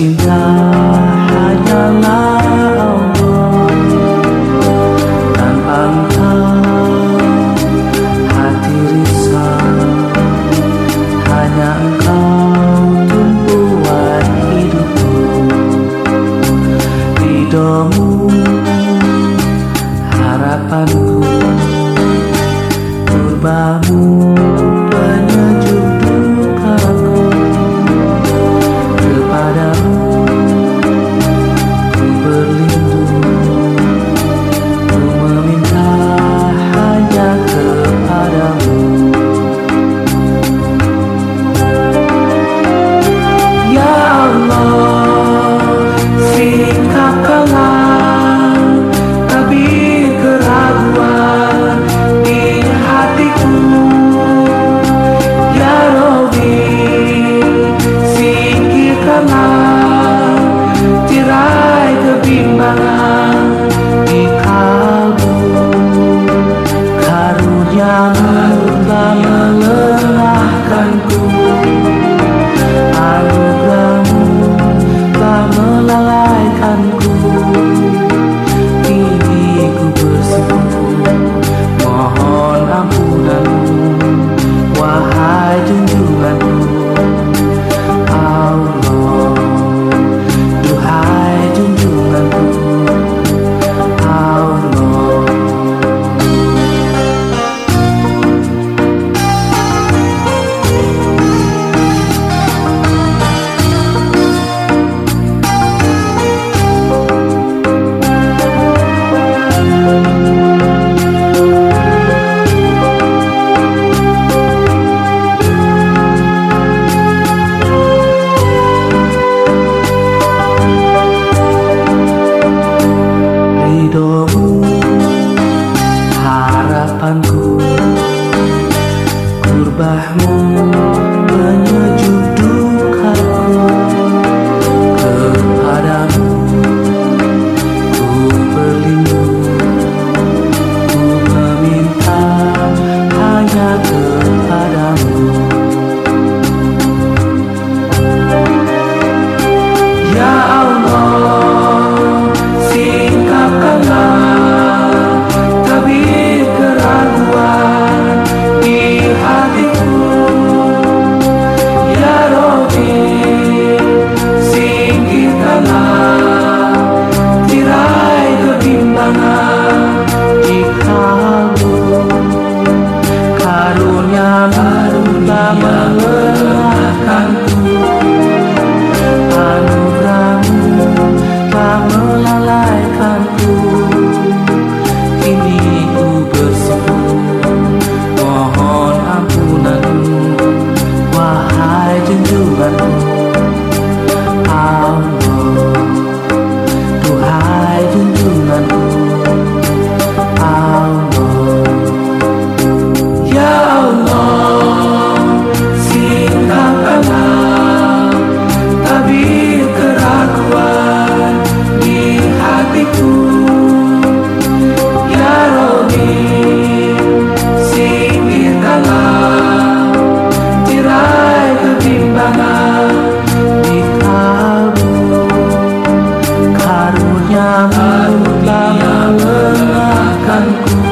Cinta hanyalah Allah. Tanpa engkau Hati risau. Hanya engkau Tumpuan hidupku Ridomu Harapanku turbamu. Tirai kebimbangan di kalung Karunia baru tak mengeluarkanku. Anugerah aku